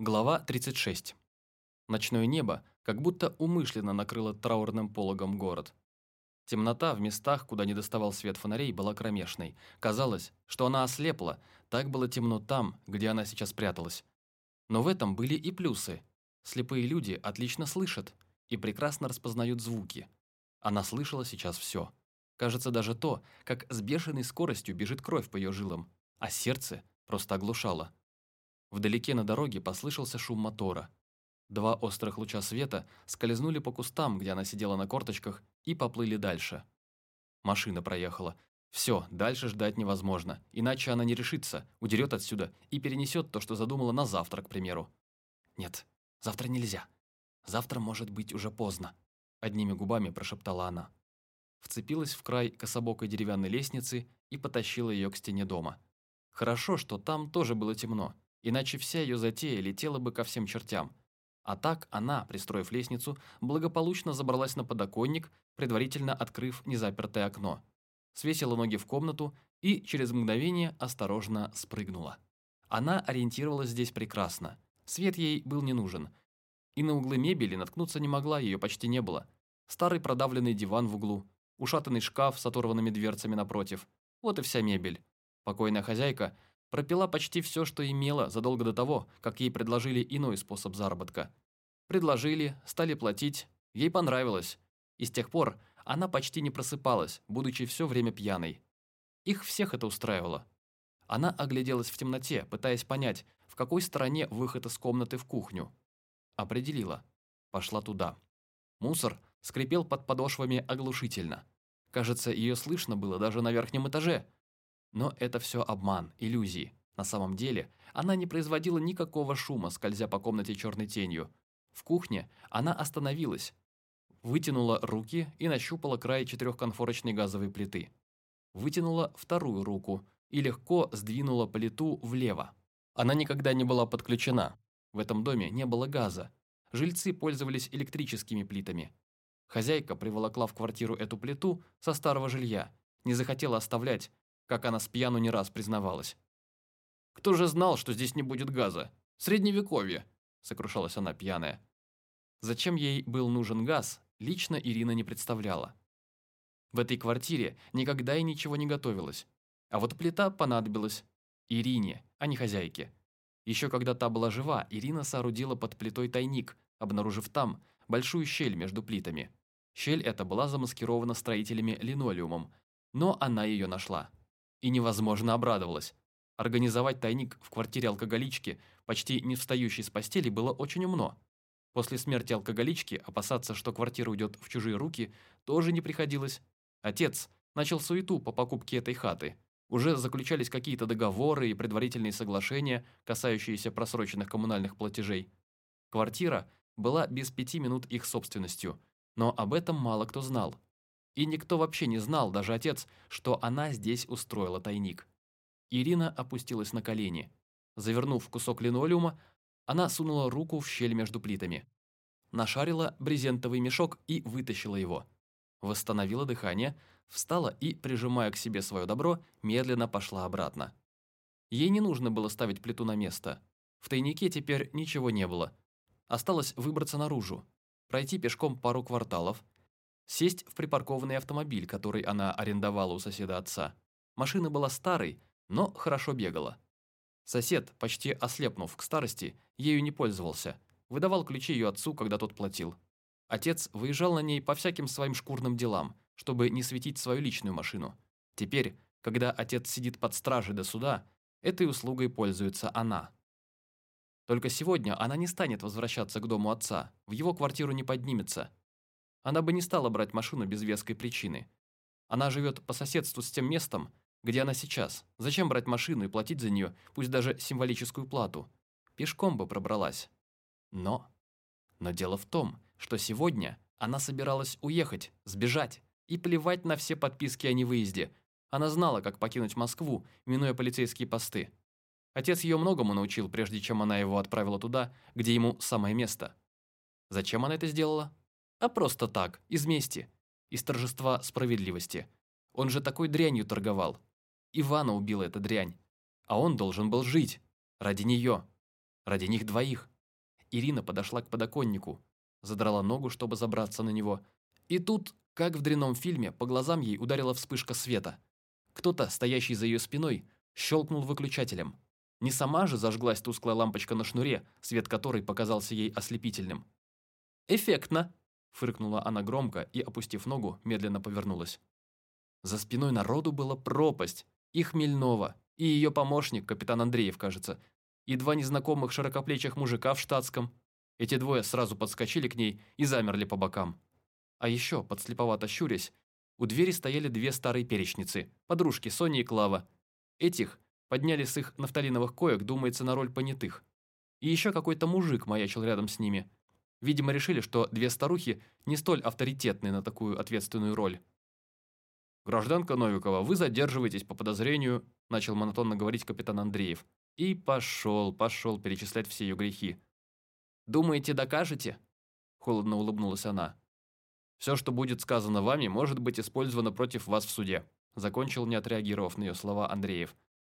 Глава 36. Ночное небо как будто умышленно накрыло траурным пологом город. Темнота в местах, куда не доставал свет фонарей, была кромешной. Казалось, что она ослепла, так было темно там, где она сейчас пряталась. Но в этом были и плюсы. Слепые люди отлично слышат и прекрасно распознают звуки. Она слышала сейчас все. Кажется, даже то, как с бешеной скоростью бежит кровь по ее жилам, а сердце просто оглушало. Вдалеке на дороге послышался шум мотора. Два острых луча света скользнули по кустам, где она сидела на корточках, и поплыли дальше. Машина проехала. Все, дальше ждать невозможно, иначе она не решится, удерет отсюда и перенесет то, что задумала на завтра, к примеру. Нет, завтра нельзя. Завтра может быть уже поздно, одними губами прошептала она. Вцепилась в край кособокой деревянной лестницы и потащила ее к стене дома. Хорошо, что там тоже было темно, иначе вся ее затея летела бы ко всем чертям. А так она, пристроив лестницу, благополучно забралась на подоконник, предварительно открыв незапертое окно. Свесила ноги в комнату и через мгновение осторожно спрыгнула. Она ориентировалась здесь прекрасно. Свет ей был не нужен. И на углы мебели наткнуться не могла, ее почти не было. Старый продавленный диван в углу, ушатанный шкаф с оторванными дверцами напротив. Вот и вся мебель. Покойная хозяйка Пропила почти все, что имела, задолго до того, как ей предложили иной способ заработка. Предложили, стали платить, ей понравилось. И с тех пор она почти не просыпалась, будучи все время пьяной. Их всех это устраивало. Она огляделась в темноте, пытаясь понять, в какой стороне выход из комнаты в кухню. Определила. Пошла туда. Мусор скрипел под подошвами оглушительно. Кажется, ее слышно было даже на верхнем этаже – но это все обман, иллюзии. На самом деле, она не производила никакого шума, скользя по комнате черной тенью. В кухне она остановилась, вытянула руки и нащупала край четырехконфорочной газовой плиты. Вытянула вторую руку и легко сдвинула плиту влево. Она никогда не была подключена. В этом доме не было газа. Жильцы пользовались электрическими плитами. Хозяйка приволокла в квартиру эту плиту со старого жилья, не захотела оставлять, как она с пьяну не раз признавалась. «Кто же знал, что здесь не будет газа? Средневековье!» – сокрушалась она пьяная. Зачем ей был нужен газ, лично Ирина не представляла. В этой квартире никогда и ничего не готовилось. А вот плита понадобилась Ирине, а не хозяйке. Еще когда та была жива, Ирина соорудила под плитой тайник, обнаружив там большую щель между плитами. Щель эта была замаскирована строителями линолеумом, но она ее нашла и невозможно обрадовалась. Организовать тайник в квартире алкоголички, почти не встающей с постели, было очень умно. После смерти алкоголички опасаться, что квартира уйдет в чужие руки, тоже не приходилось. Отец начал суету по покупке этой хаты. Уже заключались какие-то договоры и предварительные соглашения, касающиеся просроченных коммунальных платежей. Квартира была без пяти минут их собственностью, но об этом мало кто знал. И никто вообще не знал, даже отец, что она здесь устроила тайник. Ирина опустилась на колени. Завернув кусок линолеума, она сунула руку в щель между плитами. Нашарила брезентовый мешок и вытащила его. Восстановила дыхание, встала и, прижимая к себе свое добро, медленно пошла обратно. Ей не нужно было ставить плиту на место. В тайнике теперь ничего не было. Осталось выбраться наружу, пройти пешком пару кварталов, Сесть в припаркованный автомобиль, который она арендовала у соседа отца. Машина была старой, но хорошо бегала. Сосед, почти ослепнув к старости, ею не пользовался. Выдавал ключи ее отцу, когда тот платил. Отец выезжал на ней по всяким своим шкурным делам, чтобы не светить свою личную машину. Теперь, когда отец сидит под стражей до суда, этой услугой пользуется она. Только сегодня она не станет возвращаться к дому отца, в его квартиру не поднимется, она бы не стала брать машину без веской причины. Она живет по соседству с тем местом, где она сейчас. Зачем брать машину и платить за нее, пусть даже символическую плату? Пешком бы пробралась. Но... Но дело в том, что сегодня она собиралась уехать, сбежать и плевать на все подписки о невыезде. Она знала, как покинуть Москву, минуя полицейские посты. Отец ее многому научил, прежде чем она его отправила туда, где ему самое место. Зачем она это сделала? А просто так, из мести, из торжества справедливости. Он же такой дрянью торговал. Ивана убила эта дрянь. А он должен был жить. Ради нее. Ради них двоих. Ирина подошла к подоконнику, задрала ногу, чтобы забраться на него. И тут, как в дрянном фильме, по глазам ей ударила вспышка света. Кто-то, стоящий за ее спиной, щелкнул выключателем. Не сама же зажглась тусклая лампочка на шнуре, свет которой показался ей ослепительным. «Эффектно!» – фыркнула она громко и, опустив ногу, медленно повернулась. За спиной народу была пропасть, и Хмельнова, и ее помощник, капитан Андреев, кажется, и два незнакомых широкоплечих мужика в штатском. Эти двое сразу подскочили к ней и замерли по бокам. А еще, подслеповато щурясь, у двери стояли две старые перечницы, подружки Соня и Клава. Этих подняли с их нафталиновых коек, думается, на роль понятых. И еще какой-то мужик маячил рядом с ними. Видимо, решили, что две старухи не столь авторитетны на такую ответственную роль. «Гражданка Новикова, вы задерживаетесь по подозрению», начал монотонно говорить капитан Андреев. И пошел, пошел перечислять все ее грехи. «Думаете, докажете?» Холодно улыбнулась она. «Все, что будет сказано вами, может быть использовано против вас в суде», закончил, не отреагировав на ее слова Андреев.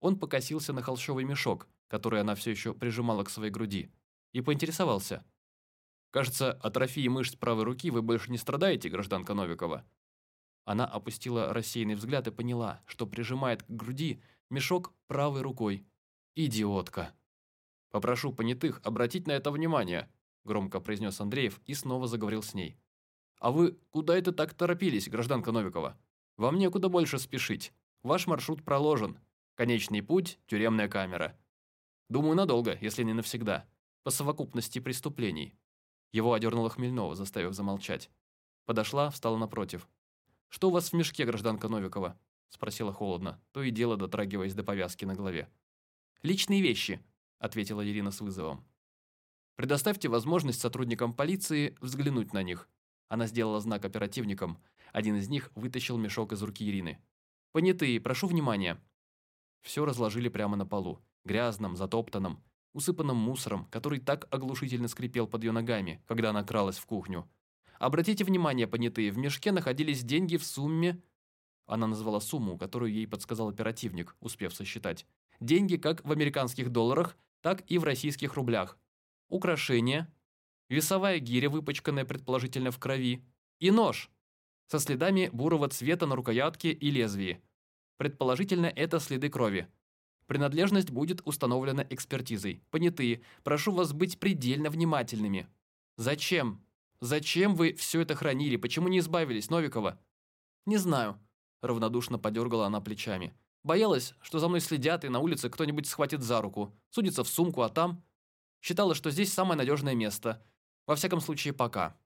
Он покосился на холщовый мешок, который она все еще прижимала к своей груди, и поинтересовался. «Кажется, атрофии мышц правой руки вы больше не страдаете, гражданка Новикова?» Она опустила рассеянный взгляд и поняла, что прижимает к груди мешок правой рукой. «Идиотка!» «Попрошу понятых обратить на это внимание», громко произнес Андреев и снова заговорил с ней. «А вы куда это так торопились, гражданка Новикова? Вам некуда больше спешить. Ваш маршрут проложен. Конечный путь – тюремная камера. Думаю, надолго, если не навсегда. По совокупности преступлений». Его одернула Хмельнова, заставив замолчать. Подошла, встала напротив. «Что у вас в мешке, гражданка Новикова?» Спросила холодно, то и дело дотрагиваясь до повязки на голове. «Личные вещи», – ответила Ирина с вызовом. «Предоставьте возможность сотрудникам полиции взглянуть на них». Она сделала знак оперативникам. Один из них вытащил мешок из руки Ирины. «Понятые, прошу внимания». Все разложили прямо на полу, грязном, затоптанном, усыпанном мусором, который так оглушительно скрипел под ее ногами, когда она кралась в кухню. Обратите внимание, понятые, в мешке находились деньги в сумме... Она назвала сумму, которую ей подсказал оперативник, успев сосчитать. Деньги как в американских долларах, так и в российских рублях. Украшения, весовая гиря, выпачканная предположительно в крови, и нож со следами бурого цвета на рукоятке и лезвии. Предположительно, это следы крови. Принадлежность будет установлена экспертизой. Понятые, прошу вас быть предельно внимательными. Зачем? Зачем вы все это хранили? Почему не избавились, Новикова? Не знаю. Равнодушно подергала она плечами. Боялась, что за мной следят, и на улице кто-нибудь схватит за руку, судится в сумку, а там... Считала, что здесь самое надежное место. Во всяком случае, пока.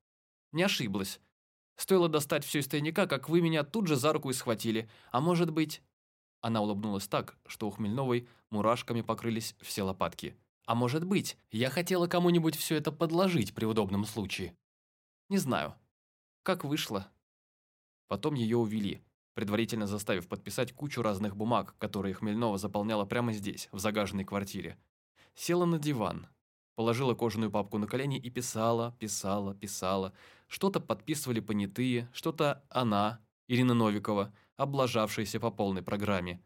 Не ошиблась. Стоило достать все из тайника, как вы меня тут же за руку и схватили. А может быть... Она улыбнулась так, что у Хмельновой мурашками покрылись все лопатки. А может быть, я хотела кому-нибудь все это подложить при удобном случае. Не знаю. Как вышло. Потом ее увели предварительно заставив подписать кучу разных бумаг, которые Хмельнова заполняла прямо здесь, в загаженной квартире. Села на диван, положила кожаную папку на колени и писала, писала, писала. Что-то подписывали понятые, что-то она, Ирина Новикова, облажавшаяся по полной программе.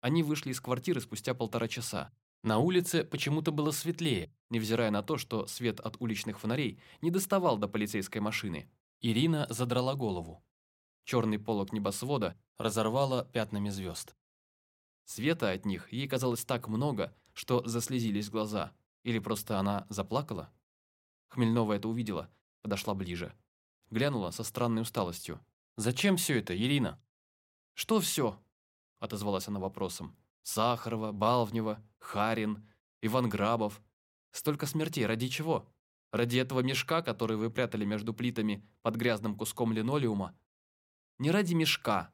Они вышли из квартиры спустя полтора часа. На улице почему-то было светлее, невзирая на то, что свет от уличных фонарей не доставал до полицейской машины. Ирина задрала голову. Черный полог небосвода разорвало пятнами звезд. Света от них ей казалось так много, что заслезились глаза. Или просто она заплакала? Хмельнова это увидела, подошла ближе. Глянула со странной усталостью. «Зачем все это, Ирина?» «Что все?» – отозвалась она вопросом. «Сахарова, Балвнева, Харин, Иван Грабов. Столько смертей, ради чего? Ради этого мешка, который вы прятали между плитами под грязным куском линолеума, не ради мешка,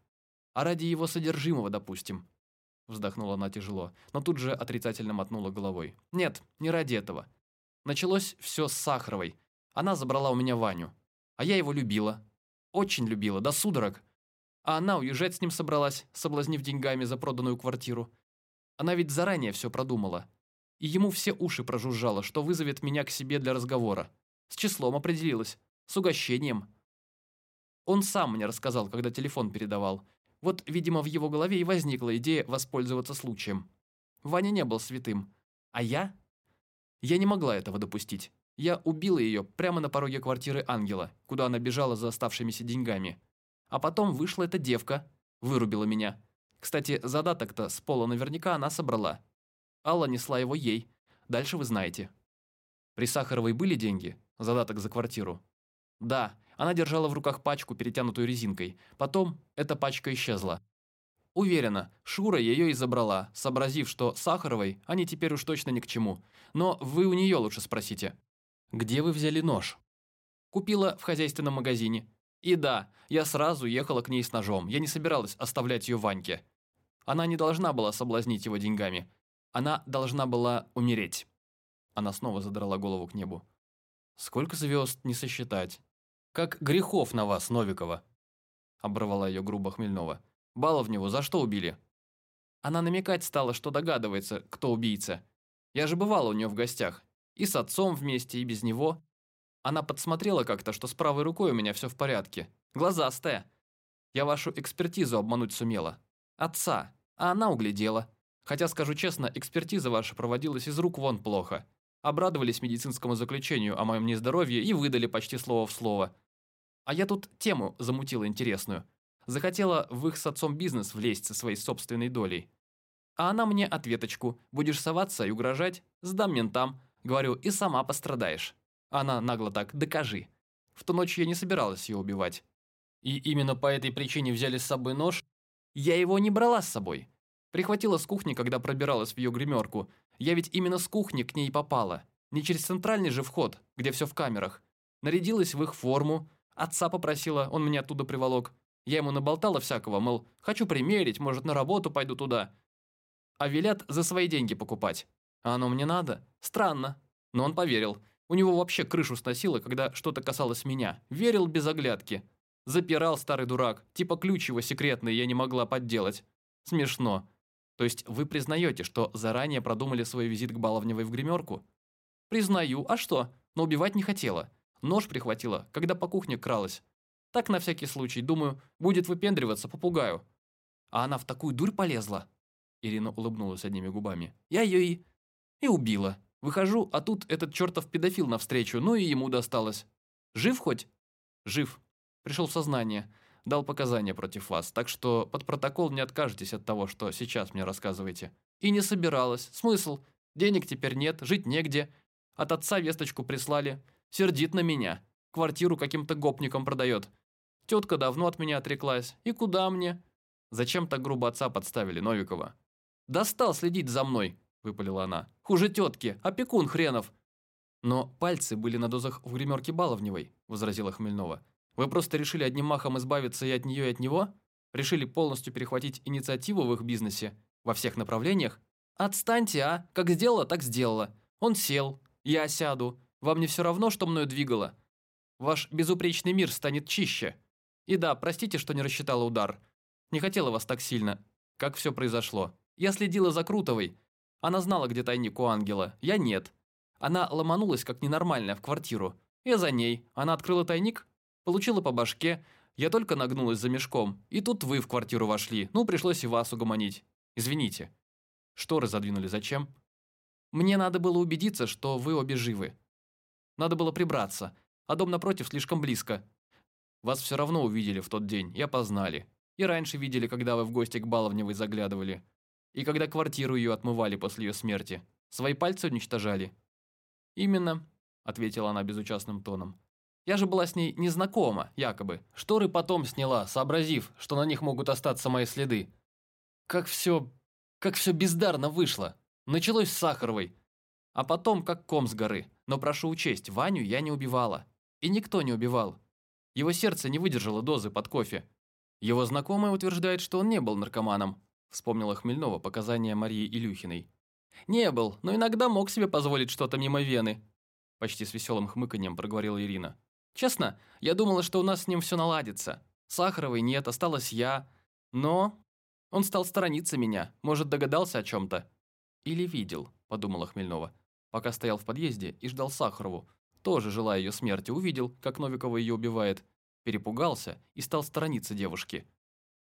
а ради его содержимого, допустим. Вздохнула она тяжело, но тут же отрицательно мотнула головой. Нет, не ради этого. Началось все с Сахаровой. Она забрала у меня Ваню. А я его любила. Очень любила, до судорог. А она уезжать с ним собралась, соблазнив деньгами за проданную квартиру. Она ведь заранее все продумала. И ему все уши прожужжало, что вызовет меня к себе для разговора. С числом определилась, с угощением. Он сам мне рассказал, когда телефон передавал. Вот, видимо, в его голове и возникла идея воспользоваться случаем. Ваня не был святым. А я? Я не могла этого допустить. Я убила ее прямо на пороге квартиры Ангела, куда она бежала за оставшимися деньгами. А потом вышла эта девка, вырубила меня. Кстати, задаток-то с пола наверняка она собрала. Алла несла его ей. Дальше вы знаете. При Сахаровой были деньги? Задаток за квартиру? Да, она держала в руках пачку, перетянутую резинкой. Потом эта пачка исчезла. Уверена, Шура ее и забрала, сообразив, что Сахаровой они теперь уж точно ни к чему. Но вы у нее лучше спросите. Где вы взяли нож? Купила в хозяйственном магазине. И да, я сразу ехала к ней с ножом. Я не собиралась оставлять ее Ваньке. Она не должна была соблазнить его деньгами. Она должна была умереть. Она снова задрала голову к небу. Сколько звезд не сосчитать. Как грехов на вас, Новикова. Оборвала ее грубо Хмельнова. Баловневу за что убили? Она намекать стала, что догадывается, кто убийца. Я же бывала у нее в гостях. И с отцом вместе, и без него. Она подсмотрела как-то, что с правой рукой у меня все в порядке. Глазастая. Я вашу экспертизу обмануть сумела. Отца. А она углядела. Хотя, скажу честно, экспертиза ваша проводилась из рук вон плохо. Обрадовались медицинскому заключению о моем нездоровье и выдали почти слово в слово. А я тут тему замутила интересную. Захотела в их с отцом бизнес влезть со своей собственной долей. А она мне ответочку. Будешь соваться и угрожать? Сдам ментам. Говорю, и сама пострадаешь. Она нагло так, докажи. В ту ночь я не собиралась ее убивать. И именно по этой причине взяли с собой нож? Я его не брала с собой. Прихватила с кухни, когда пробиралась в ее гримерку. Я ведь именно с кухни к ней попала. Не через центральный же вход, где все в камерах. Нарядилась в их форму. Отца попросила, он меня оттуда приволок. Я ему наболтала всякого, мол, хочу примерить, может, на работу пойду туда. А велят за свои деньги покупать. А оно мне надо? Странно. Но он поверил. У него вообще крышу сносило, когда что-то касалось меня. Верил без оглядки. Запирал старый дурак. Типа ключ его секретный я не могла подделать. Смешно. То есть вы признаете, что заранее продумали свой визит к Баловневой в гримерку? Признаю. А что? Но убивать не хотела. Нож прихватила, когда по кухне кралась. Так на всякий случай, думаю, будет выпендриваться, попугаю. А она в такую дурь полезла. Ирина улыбнулась одними губами. Я ее и... и убила. Выхожу, а тут этот чертов педофил навстречу, ну и ему досталось. Жив хоть? Жив. Пришел в сознание. Дал показания против вас, так что под протокол не откажетесь от того, что сейчас мне рассказываете. И не собиралась. Смысл? Денег теперь нет, жить негде. От отца весточку прислали. Сердит на меня. Квартиру каким-то гопникам продает. Тетка давно от меня отреклась. И куда мне? Зачем так грубо отца подставили, Новикова? Достал следить за мной, выпалила она. Хуже тетки, опекун хренов. Но пальцы были на дозах в гримерке Баловневой, возразила Хмельнова. Вы просто решили одним махом избавиться и от нее, и от него? Решили полностью перехватить инициативу в их бизнесе? Во всех направлениях? Отстаньте, а? Как сделала, так сделала. Он сел, я сяду. Вам не все равно, что мною двигало? Ваш безупречный мир станет чище. И да, простите, что не рассчитала удар. Не хотела вас так сильно. Как все произошло. Я следила за Крутовой. Она знала, где тайник у ангела. Я нет. Она ломанулась, как ненормальная, в квартиру. Я за ней. Она открыла тайник, получила по башке. Я только нагнулась за мешком. И тут вы в квартиру вошли. Ну, пришлось и вас угомонить. Извините. Шторы задвинули зачем? Мне надо было убедиться, что вы обе живы. Надо было прибраться. А дом напротив слишком близко. Вас все равно увидели в тот день и опознали. И раньше видели, когда вы в гости к Баловневой заглядывали. И когда квартиру ее отмывали после ее смерти. Свои пальцы уничтожали. «Именно», — ответила она безучастным тоном. «Я же была с ней незнакома, якобы. Шторы потом сняла, сообразив, что на них могут остаться мои следы. Как все... как все бездарно вышло. Началось с Сахаровой. А потом как ком с горы. Но прошу учесть, Ваню я не убивала. И никто не убивал. Его сердце не выдержало дозы под кофе. Его знакомая утверждает, что он не был наркоманом. Вспомнила Хмельнова показания Марии Илюхиной. «Не был, но иногда мог себе позволить что-то мимо вены», почти с веселым хмыканьем проговорила Ирина. «Честно, я думала, что у нас с ним все наладится. Сахаровой нет, осталась я. Но он стал сторониться меня, может, догадался о чем-то». «Или видел», подумала Хмельнова, пока стоял в подъезде и ждал Сахарову, тоже желая ее смерти, увидел, как Новикова ее убивает, перепугался и стал сторониться девушки.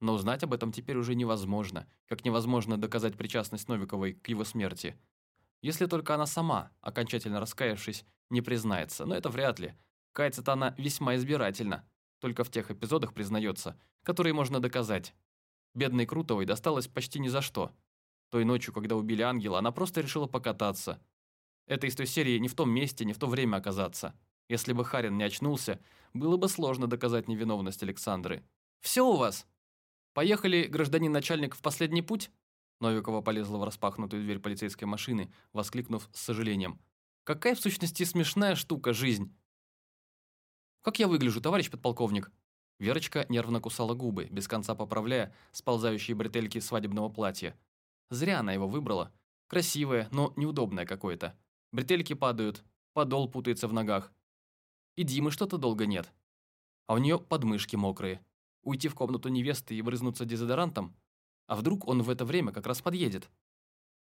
Но узнать об этом теперь уже невозможно, как невозможно доказать причастность Новиковой к его смерти. Если только она сама, окончательно раскаявшись, не признается, но это вряд ли. Кается-то она весьма избирательна, только в тех эпизодах признается, которые можно доказать. Бедной Крутовой досталось почти ни за что. Той ночью, когда убили ангела, она просто решила покататься. Это из той серии не в том месте, не в то время оказаться. Если бы Харин не очнулся, было бы сложно доказать невиновность Александры. «Все у вас? Поехали, гражданин начальник, в последний путь?» Новикова полезла в распахнутую дверь полицейской машины, воскликнув с сожалением. «Какая в сущности смешная штука жизнь!» «Как я выгляжу, товарищ подполковник?» Верочка нервно кусала губы, без конца поправляя сползающие бретельки свадебного платья. Зря она его выбрала. Красивое, но неудобное какое-то. Бретельки падают, подол путается в ногах. И Димы что-то долго нет. А у нее подмышки мокрые. Уйти в комнату невесты и брызнуться дезодорантом? А вдруг он в это время как раз подъедет?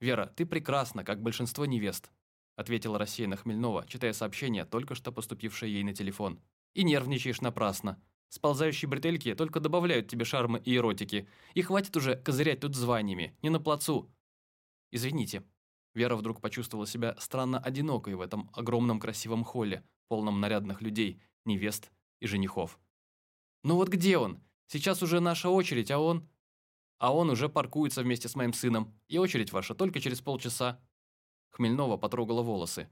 «Вера, ты прекрасна, как большинство невест», ответила рассеянно Хмельнова, читая сообщение, только что поступившее ей на телефон. «И нервничаешь напрасно. Сползающие бретельки только добавляют тебе шармы и эротики. И хватит уже козырять тут званиями, не на плацу». «Извините». Вера вдруг почувствовала себя странно одинокой в этом огромном красивом холле, полном нарядных людей, невест и женихов. «Ну вот где он? Сейчас уже наша очередь, а он...» «А он уже паркуется вместе с моим сыном, и очередь ваша только через полчаса». Хмельнова потрогала волосы.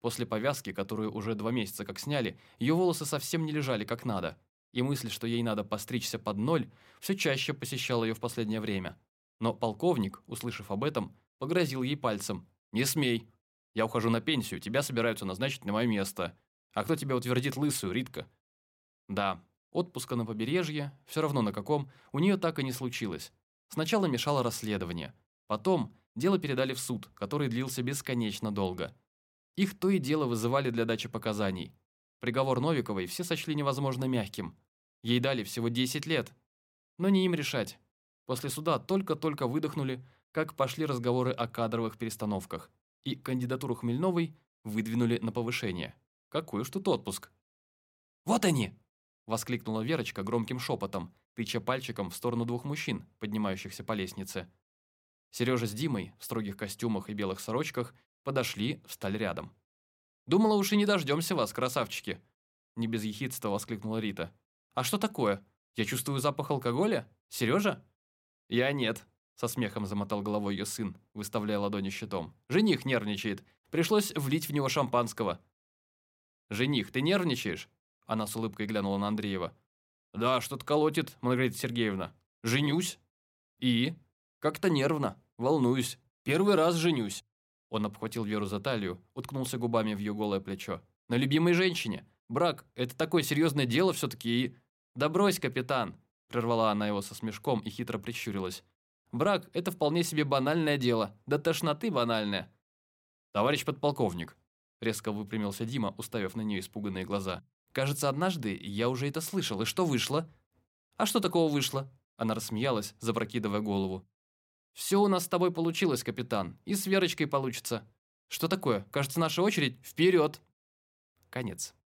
После повязки, которую уже два месяца как сняли, ее волосы совсем не лежали как надо, и мысль, что ей надо постричься под ноль, все чаще посещала ее в последнее время. Но полковник, услышав об этом, погрозил ей пальцем. «Не смей! Я ухожу на пенсию, тебя собираются назначить на мое место. А кто тебя утвердит лысую, Ритка? Да, отпуска на побережье, все равно на каком, у нее так и не случилось. Сначала мешало расследование. Потом дело передали в суд, который длился бесконечно долго. Их то и дело вызывали для дачи показаний. Приговор Новиковой все сочли невозможно мягким. Ей дали всего 10 лет. Но не им решать. После суда только-только выдохнули, как пошли разговоры о кадровых перестановках, и кандидатуру Хмельновой выдвинули на повышение. Какой уж тут отпуск. «Вот они!» – воскликнула Верочка громким шепотом, тыча пальчиком в сторону двух мужчин, поднимающихся по лестнице. Сережа с Димой в строгих костюмах и белых сорочках подошли, встали рядом. «Думала, уж и не дождемся вас, красавчики!» Не без ехидства воскликнула Рита. «А что такое? Я чувствую запах алкоголя? Сережа?» «Я нет», со смехом замотал головой ее сын, выставляя ладони щитом. «Жених нервничает. Пришлось влить в него шампанского. «Жених, ты нервничаешь?» Она с улыбкой глянула на Андреева. «Да, что-то колотит, Маргарита Сергеевна. Женюсь?» «И?» «Как-то нервно. Волнуюсь. Первый раз женюсь». Он обхватил Веру за талию, уткнулся губами в ее голое плечо. «На любимой женщине. Брак – это такое серьезное дело все-таки и...» «Да брось, капитан!» – прервала она его со смешком и хитро прищурилась. «Брак – это вполне себе банальное дело. Да тошноты банальная». «Товарищ подполковник», Резко выпрямился Дима, уставив на нее испуганные глаза. «Кажется, однажды я уже это слышал. И что вышло?» «А что такого вышло?» Она рассмеялась, запрокидывая голову. «Все у нас с тобой получилось, капитан. И с Верочкой получится. Что такое? Кажется, наша очередь. Вперед!» Конец.